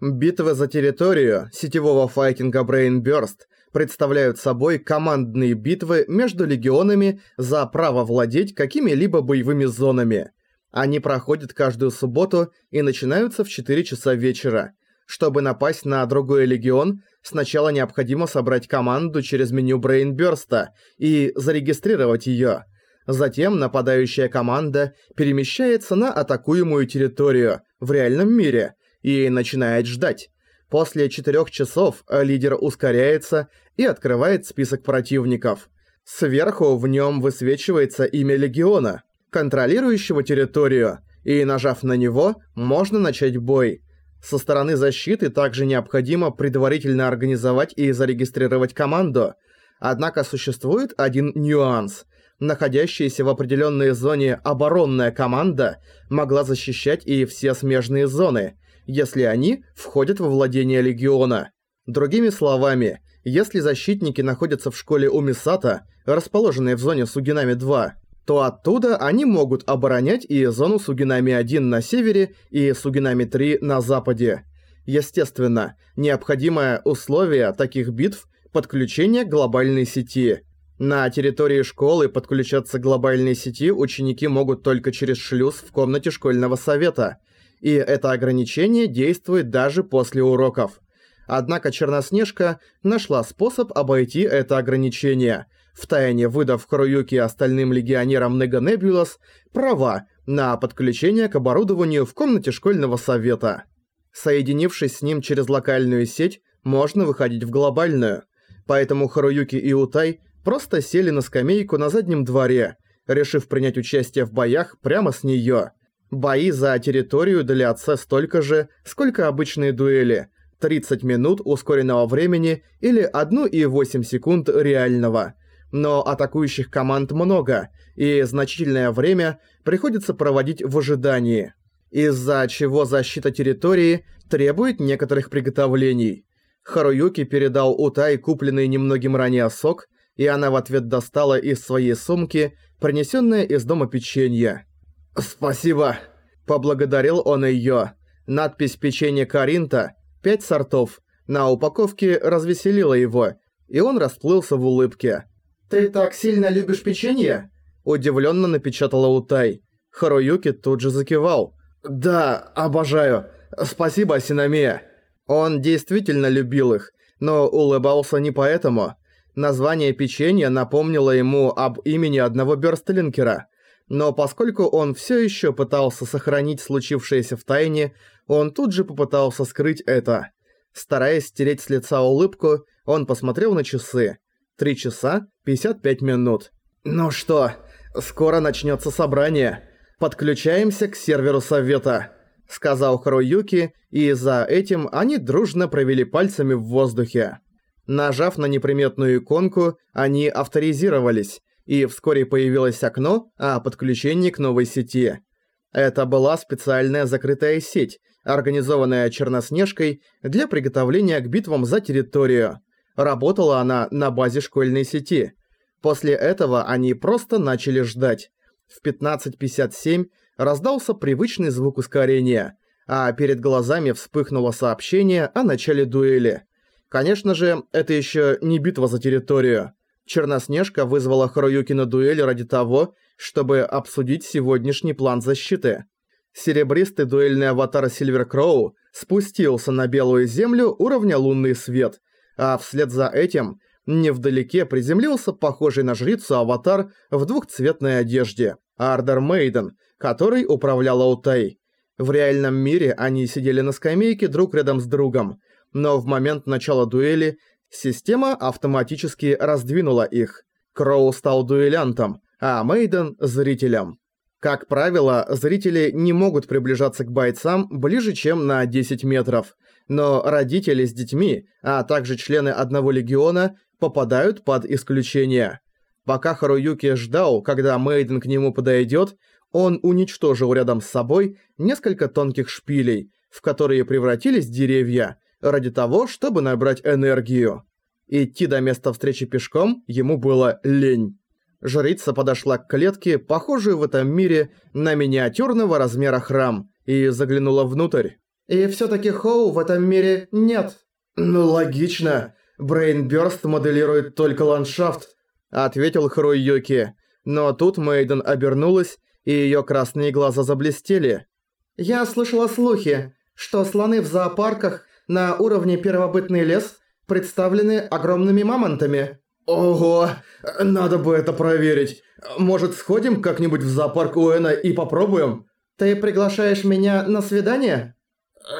Битвы за территорию сетевого файтинга Brain Burst представляют собой командные битвы между легионами за право владеть какими-либо боевыми зонами. Они проходят каждую субботу и начинаются в 4 часа вечера. Чтобы напасть на другой легион, сначала необходимо собрать команду через меню Brain Burst и зарегистрировать её. Затем нападающая команда перемещается на атакуемую территорию в реальном мире и начинает ждать. После четырех часов лидер ускоряется и открывает список противников. Сверху в нем высвечивается имя легиона, контролирующего территорию, и нажав на него, можно начать бой. Со стороны защиты также необходимо предварительно организовать и зарегистрировать команду. Однако существует один нюанс – находящаяся в определенной зоне оборонная команда могла защищать и все смежные зоны, если они входят во владение Легиона. Другими словами, если защитники находятся в школе Умисата, расположенной в зоне Сугинами-2, то оттуда они могут оборонять и зону Сугинами-1 на севере и Сугинами-3 на западе. Естественно, необходимое условие таких битв – подключение к глобальной сети – на территории школы подключаться к глобальной сети ученики могут только через шлюз в комнате школьного совета, и это ограничение действует даже после уроков. Однако Черноснежка нашла способ обойти это ограничение, втайне выдав Харуюки и остальным легионерам Нега Небулас права на подключение к оборудованию в комнате школьного совета. Соединившись с ним через локальную сеть, можно выходить в глобальную. Поэтому Харуюки и Утай просто сели на скамейку на заднем дворе, решив принять участие в боях прямо с неё. Бои за территорию длятся столько же, сколько обычные дуэли – 30 минут ускоренного времени или 1,8 секунд реального. Но атакующих команд много, и значительное время приходится проводить в ожидании. Из-за чего защита территории требует некоторых приготовлений. Харуюки передал Утай купленный немногим ранее сок – и она в ответ достала из своей сумки принесенное из дома печенье. «Спасибо!» – поблагодарил он её. Надпись «Печенье Каринта» – пять сортов. На упаковке развеселила его, и он расплылся в улыбке. «Ты так сильно любишь печенье?» – удивленно напечатала Утай. Харуюки тут же закивал. «Да, обожаю. Спасибо, Синамия». Он действительно любил их, но улыбался не поэтому. Название печенья напомнило ему об имени одного бёрстлинкера, но поскольку он всё ещё пытался сохранить случившееся в тайне, он тут же попытался скрыть это. Стараясь стереть с лица улыбку, он посмотрел на часы. Три часа 55 минут. «Ну что, скоро начнётся собрание. Подключаемся к серверу совета», — сказал Харуюки, и за этим они дружно провели пальцами в воздухе. Нажав на неприметную иконку, они авторизировались, и вскоре появилось окно о подключении к новой сети. Это была специальная закрытая сеть, организованная Черноснежкой для приготовления к битвам за территорию. Работала она на базе школьной сети. После этого они просто начали ждать. В 15.57 раздался привычный звук ускорения, а перед глазами вспыхнуло сообщение о начале дуэли. Конечно же, это еще не битва за территорию. Черноснежка вызвала Харуюки на дуэль ради того, чтобы обсудить сегодняшний план защиты. Серебристый дуэльный аватар Сильвер Кроу спустился на белую землю уровня лунный свет, а вслед за этим невдалеке приземлился похожий на жрицу аватар в двухцветной одежде – Ардер Мейден, который управлял Аутай. В реальном мире они сидели на скамейке друг рядом с другом – но в момент начала дуэли система автоматически раздвинула их. Кроу стал дуэлянтом, а Мейден – зрителем. Как правило, зрители не могут приближаться к бойцам ближе, чем на 10 метров, но родители с детьми, а также члены одного легиона попадают под исключение. Пока Харуюки ждал, когда Мейден к нему подойдет, он уничтожил рядом с собой несколько тонких шпилей, в которые превратились деревья, ради того, чтобы набрать энергию. Идти до места встречи пешком ему было лень. Жрица подошла к клетке, похожей в этом мире на миниатюрного размера храм, и заглянула внутрь. И всё-таки Хоу в этом мире нет. Ну логично. Брейнбёрст моделирует только ландшафт, ответил Харуюки. Но тут Мейден обернулась, и её красные глаза заблестели. Я слышала слухи, что слоны в зоопарках на уровне первобытный лес представлены огромными мамонтами. Ого, надо бы это проверить. Может, сходим как-нибудь в зоопарк Уэна и попробуем? Ты приглашаешь меня на свидание?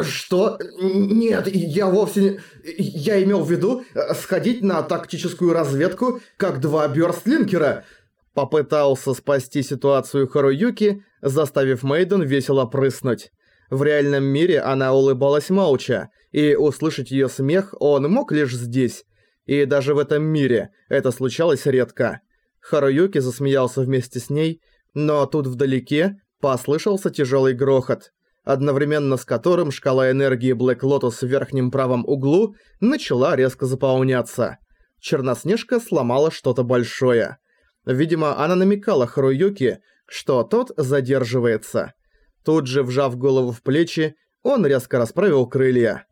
Что? Нет, я вовсе не... Я имел в виду сходить на тактическую разведку, как два бёрстлинкера. Попытался спасти ситуацию Харуюки, заставив Мейден весело прыснуть. В реальном мире она улыбалась молча, и услышать её смех он мог лишь здесь. И даже в этом мире это случалось редко. Харуюки засмеялся вместе с ней, но тут вдалеке послышался тяжелый грохот, одновременно с которым шкала энергии Black Lotus в верхнем правом углу начала резко заполняться. Черноснежка сломала что-то большое. Видимо, она намекала Харуюки, что тот задерживается. Тут же, вжав голову в плечи, он резко расправил крылья.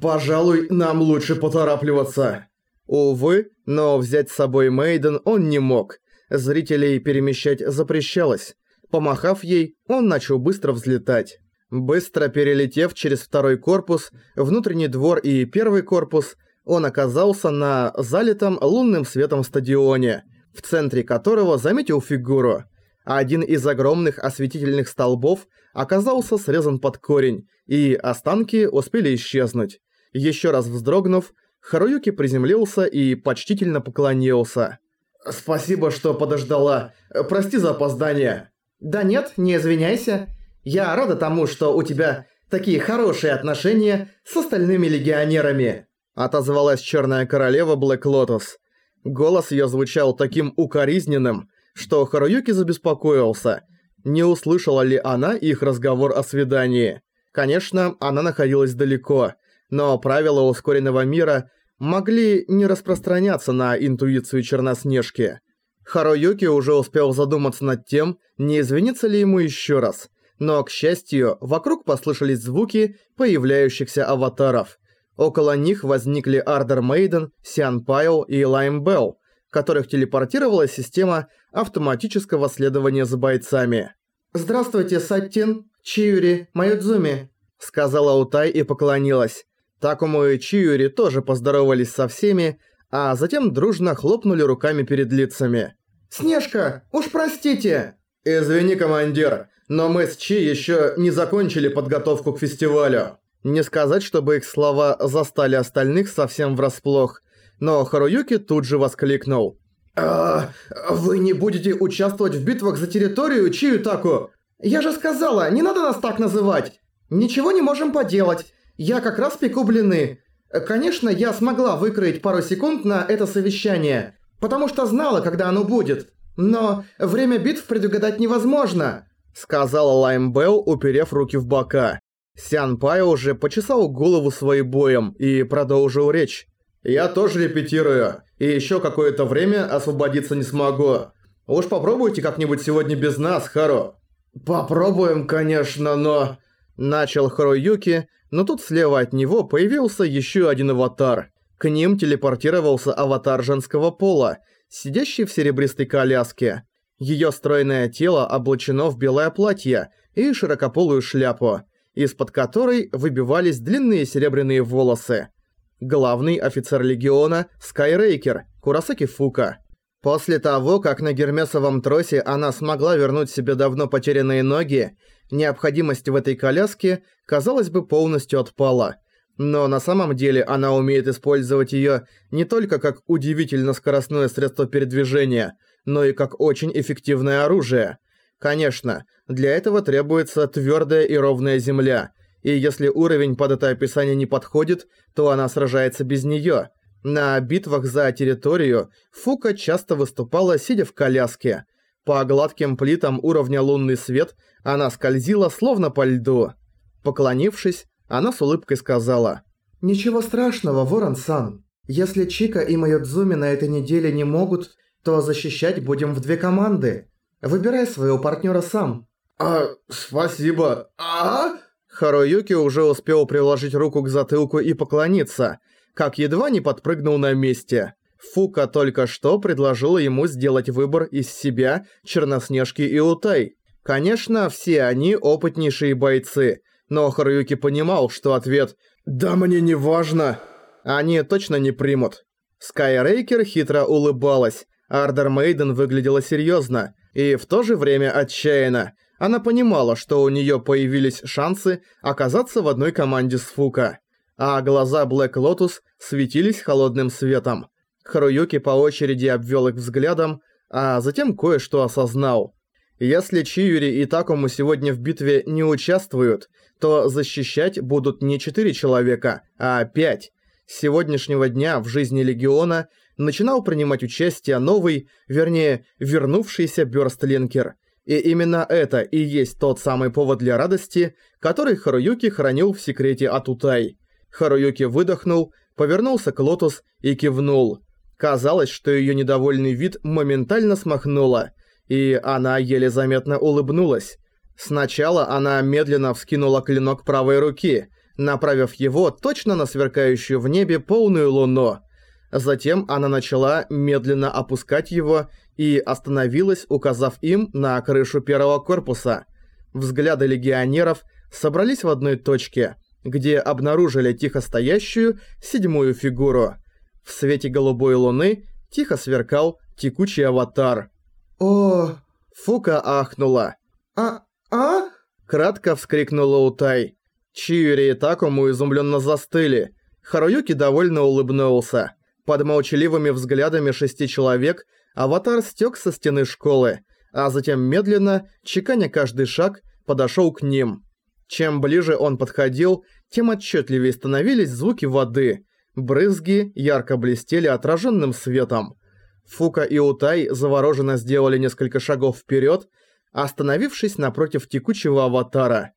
«Пожалуй, нам лучше поторапливаться». Увы, но взять с собой Мейден он не мог. Зрителей перемещать запрещалось. Помахав ей, он начал быстро взлетать. Быстро перелетев через второй корпус, внутренний двор и первый корпус, он оказался на залитом лунным светом стадионе, в центре которого заметил фигуру. Один из огромных осветительных столбов оказался срезан под корень, и останки успели исчезнуть. Еще раз вздрогнув, Харуюки приземлился и почтительно поклонился. «Спасибо, что подождала. Прости за опоздание». «Да нет, не извиняйся. Я рада тому, что у тебя такие хорошие отношения с остальными легионерами», отозвалась Черная Королева Блэк Лотос. Голос ее звучал таким укоризненным, что Харуюки забеспокоился. Не услышала ли она их разговор о свидании? Конечно, она находилась далеко, но правила ускоренного мира могли не распространяться на интуицию Черноснежки. Харуюки уже успел задуматься над тем, не извиниться ли ему еще раз. Но, к счастью, вокруг послышались звуки появляющихся аватаров. Около них возникли Ардер Мейден, Сиан Пайл и Лайм Белл, которых телепортировала система автоматического следования за бойцами. «Здравствуйте, Саттин, Чиюри, Майодзуми», — сказала Утай и поклонилась. Такому и Чиюри тоже поздоровались со всеми, а затем дружно хлопнули руками перед лицами. «Снежка, уж простите!» «Извини, командир, но мы с Чи еще не закончили подготовку к фестивалю». Не сказать, чтобы их слова застали остальных совсем врасплох, но Харуюки тут же воскликнул. «А, вы не будете участвовать в битвах за территорию Чиютаку? Я же сказала, не надо нас так называть! Ничего не можем поделать, я как раз пеку блины. Конечно, я смогла выкроить пару секунд на это совещание, потому что знала, когда оно будет. Но время битв предугадать невозможно», — сказала Лайм Белл, уперев руки в бока. Сян Пай уже почесал голову своим боем и продолжил речь. «Я тоже репетирую, и еще какое-то время освободиться не смогу. Уж попробуйте как-нибудь сегодня без нас, Хару». «Попробуем, конечно, но...» Начал Харуюки, но тут слева от него появился еще один аватар. К ним телепортировался аватар женского пола, сидящий в серебристой коляске. Её стройное тело облачено в белое платье и широкополую шляпу, из-под которой выбивались длинные серебряные волосы. Главный офицер легиона Скайрейкер, Курасаки Фука. После того, как на гермесовом тросе она смогла вернуть себе давно потерянные ноги, необходимость в этой коляске, казалось бы, полностью отпала. Но на самом деле она умеет использовать её не только как удивительно скоростное средство передвижения, но и как очень эффективное оружие. Конечно, для этого требуется твёрдая и ровная земля, и если уровень под это описание не подходит, то она сражается без неё. На битвах за территорию Фука часто выступала, сидя в коляске. По гладким плитам уровня лунный свет она скользила словно по льду. Поклонившись, она с улыбкой сказала. «Ничего страшного, Ворон-сан. Если Чика и Майодзуми на этой неделе не могут, то защищать будем в две команды. Выбирай своего партнера сам». «А, спасибо. А?» Харуюки уже успел приложить руку к затылку и поклониться, как едва не подпрыгнул на месте. Фука только что предложила ему сделать выбор из себя, Черноснежки и Утай. Конечно, все они опытнейшие бойцы, но Харуюки понимал, что ответ «Да мне не важно» они точно не примут. Скайрейкер хитро улыбалась, Ардер Мейден выглядела серьезно и в то же время отчаянно. Она понимала, что у нее появились шансы оказаться в одной команде с Фука. А глаза Блэк Лотус светились холодным светом. Харуюки по очереди обвел их взглядом, а затем кое-что осознал. Если Чиюри и Такуму сегодня в битве не участвуют, то защищать будут не четыре человека, а пять. С сегодняшнего дня в жизни Легиона начинал принимать участие новый, вернее, вернувшийся Бёрстлинкер. И именно это и есть тот самый повод для радости, который Харуюки хранил в секрете от Утай. Харуюки выдохнул, повернулся к Лотус и кивнул. Казалось, что её недовольный вид моментально смахнуло, и она еле заметно улыбнулась. Сначала она медленно вскинула клинок правой руки, направив его точно на сверкающую в небе полную луну. Затем она начала медленно опускать его и остановилась, указав им на крышу первого корпуса. Взгляды легионеров собрались в одной точке, где обнаружили тихо стоящую седьмую фигуру. В свете голубой луны тихо сверкал текучий аватар. «О...» Фука ахнула. «А... а?» Кратко вскрикнула Утай. Чиури и Такому изумленно застыли. Харуюки довольно улыбнулся. Под молчаливыми взглядами шести человек аватар стёк со стены школы, а затем медленно, чеканя каждый шаг, подошёл к ним. Чем ближе он подходил, тем отчетливее становились звуки воды. Брызги ярко блестели отраженным светом. Фука и Утай завороженно сделали несколько шагов вперед, остановившись напротив текучего аватара.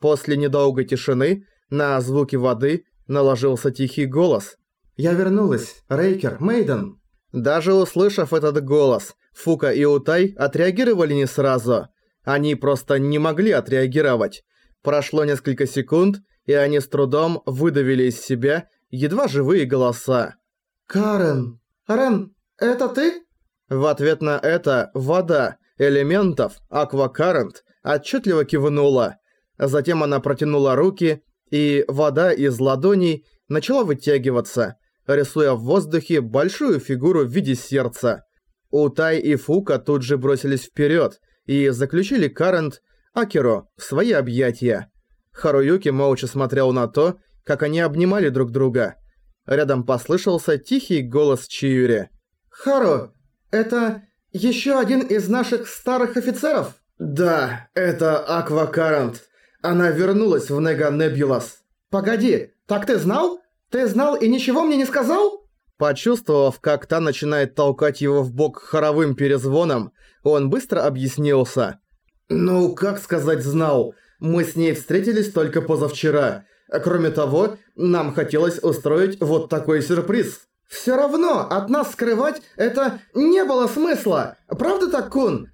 После недолгой тишины на звуки воды наложился тихий голос. «Я вернулась, Рейкер, Мейден». Даже услышав этот голос, Фука и Утай отреагировали не сразу. Они просто не могли отреагировать. Прошло несколько секунд, и они с трудом выдавили из себя едва живые голоса. «Карен! Рен, это ты?» В ответ на это вода, элементов, аквакарент, отчетливо кивнула. Затем она протянула руки, и вода из ладоней начала вытягиваться, рисуя в воздухе большую фигуру в виде сердца. Утай и Фука тут же бросились вперед и заключили Карент Акеру в свои объятия. Харуюки молча смотрел на то, как они обнимали друг друга. Рядом послышался тихий голос Чиюри. «Хару, это еще один из наших старых офицеров?» «Да, это Аквакарант. Она вернулась в Нега Небулас». «Погоди, так ты знал? Ты знал и ничего мне не сказал?» Почувствовав, как та начинает толкать его в бок хоровым перезвоном, он быстро объяснился. «Ну, как сказать знал? Мы с ней встретились только позавчера. Кроме того, нам хотелось устроить вот такой сюрприз». «Всё равно, от нас скрывать это не было смысла. Правда, Такун?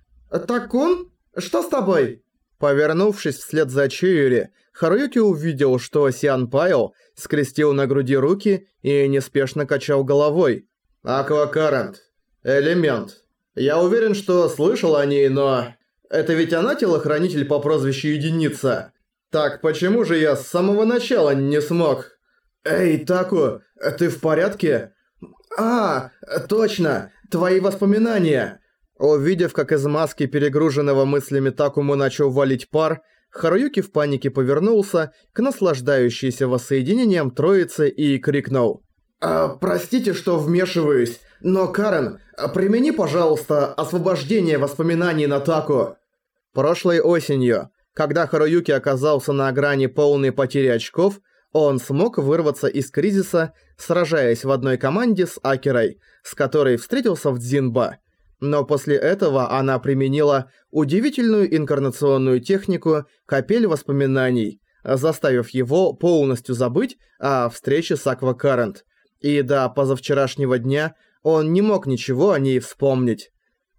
Такун? Что с тобой?» Повернувшись вслед за Чиури, Харуюки увидел, что Сиан Пайл скрестил на груди руки и неспешно качал головой. «Аквакарант. Элемент. Я уверен, что слышал о ней, но... Это ведь она телохранитель по прозвищу Единица. Так почему же я с самого начала не смог...» «Эй, Таку, ты в порядке?» «А, точно, твои воспоминания!» Увидев, как из маски перегруженного мыслями Такому начал валить пар, Харуюки в панике повернулся к наслаждающейся воссоединением троицы и крикнул. «А, «Простите, что вмешиваюсь, но, Карен, примени, пожалуйста, освобождение воспоминаний на Таку». Прошлой осенью, когда Харуюки оказался на грани полной потери очков, он смог вырваться из кризиса, сражаясь в одной команде с Акерой, с которой встретился в Дзинба – но после этого она применила удивительную инкарнационную технику «Капель воспоминаний», заставив его полностью забыть о встрече с Аквакарент. И до позавчерашнего дня он не мог ничего о ней вспомнить.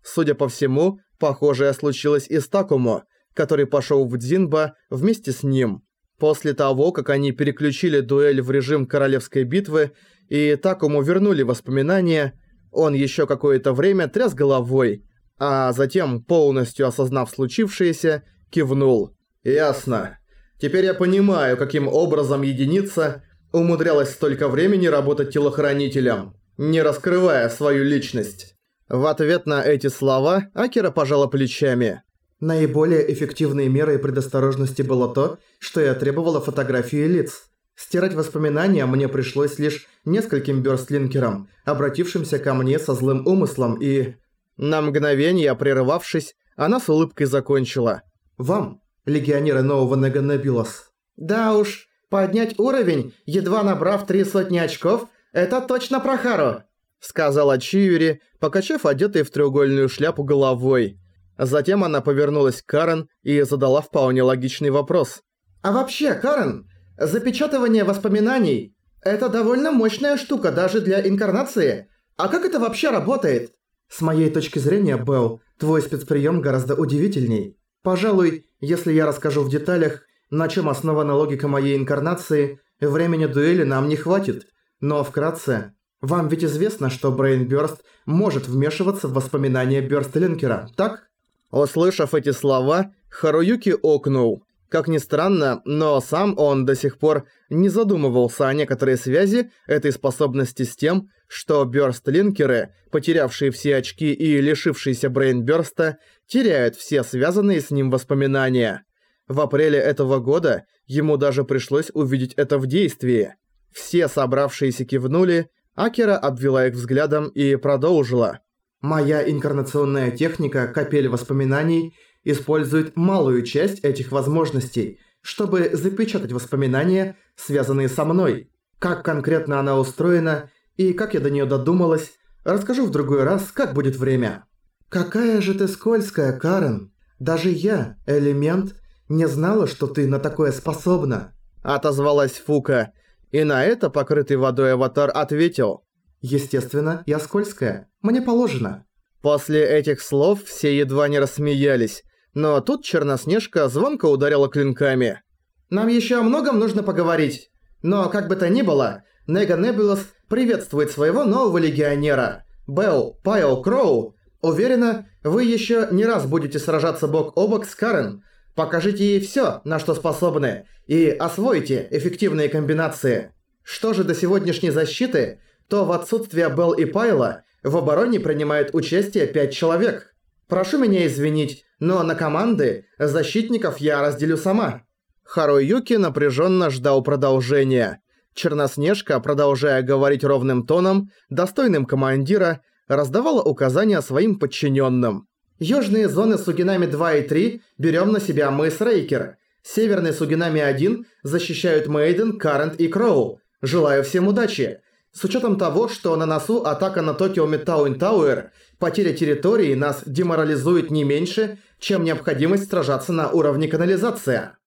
Судя по всему, похожее случилось и с Такумо, который пошел в Дзинба вместе с ним. После того, как они переключили дуэль в режим королевской битвы и Такому вернули воспоминания, он еще какое-то время тряс головой, а затем, полностью осознав случившееся, кивнул. «Ясно. Теперь я понимаю, каким образом единица умудрялась столько времени работать телохранителем, не раскрывая свою личность». В ответ на эти слова Акера пожала плечами. Наиболее эффективной мерой предосторожности было то, что я требовала фотографии лиц. Стирать воспоминания мне пришлось лишь нескольким бёрстлинкерам, обратившимся ко мне со злым умыслом и... На мгновение прерывавшись, она с улыбкой закончила. «Вам, легионеры нового Неганебилос». «Да уж, поднять уровень, едва набрав три сотни очков, это точно про Хару», сказала Чиури, покачав одетой в треугольную шляпу головой. Затем она повернулась к Карен и задала вполне логичный вопрос. «А вообще, Карен, запечатывание воспоминаний – это довольно мощная штука даже для инкарнации. А как это вообще работает?» «С моей точки зрения, Белл, твой спецприем гораздо удивительней. Пожалуй, если я расскажу в деталях, на чем основана логика моей инкарнации, времени дуэли нам не хватит. Но вкратце, вам ведь известно, что Брейнбёрст может вмешиваться в воспоминания Бёрстлинкера, так?» Услышав эти слова, Харуюки окнул. Как ни странно, но сам он до сих пор не задумывался о некоторой связи этой способности с тем, что бёрст-линкеры, потерявшие все очки и лишившиеся брейнбёрста, теряют все связанные с ним воспоминания. В апреле этого года ему даже пришлось увидеть это в действии. Все собравшиеся кивнули, Акера обвела их взглядом и продолжила. Моя инкарнационная техника «Капель воспоминаний» использует малую часть этих возможностей, чтобы запечатать воспоминания, связанные со мной. Как конкретно она устроена и как я до нее додумалась, расскажу в другой раз, как будет время. «Какая же ты скользкая, Карен! Даже я, элемент, не знала, что ты на такое способна!» Отозвалась Фука, и на это покрытый водой аватар ответил. Естественно, я скользкая. Мне положено. После этих слов все едва не рассмеялись, но тут Черноснежка звонко ударила клинками. «Нам еще о многом нужно поговорить. Но, как бы то ни было, Нега Небулос приветствует своего нового легионера. Белл Пайл Кроу. Уверена, вы еще не раз будете сражаться бок о бок с Карен. Покажите ей все, на что способны, и освойте эффективные комбинации. Что же до сегодняшней защиты – то в отсутствие Белл и Пайла в обороне принимает участие пять человек. Прошу меня извинить, но на команды защитников я разделю сама». Харуюки напряженно ждал продолжения. Черноснежка, продолжая говорить ровным тоном, достойным командира, раздавала указания своим подчиненным. «Южные зоны Сугинами 2 и 3 берем на себя мы с Рейкер. Северные Сугинами 1 защищают Мейден, Карент и Кроу. Желаю всем удачи. С учетом того, что на носу атака на Токио Метауин Тауэр, потеря территории нас деморализует не меньше, чем необходимость сражаться на уровне канализация.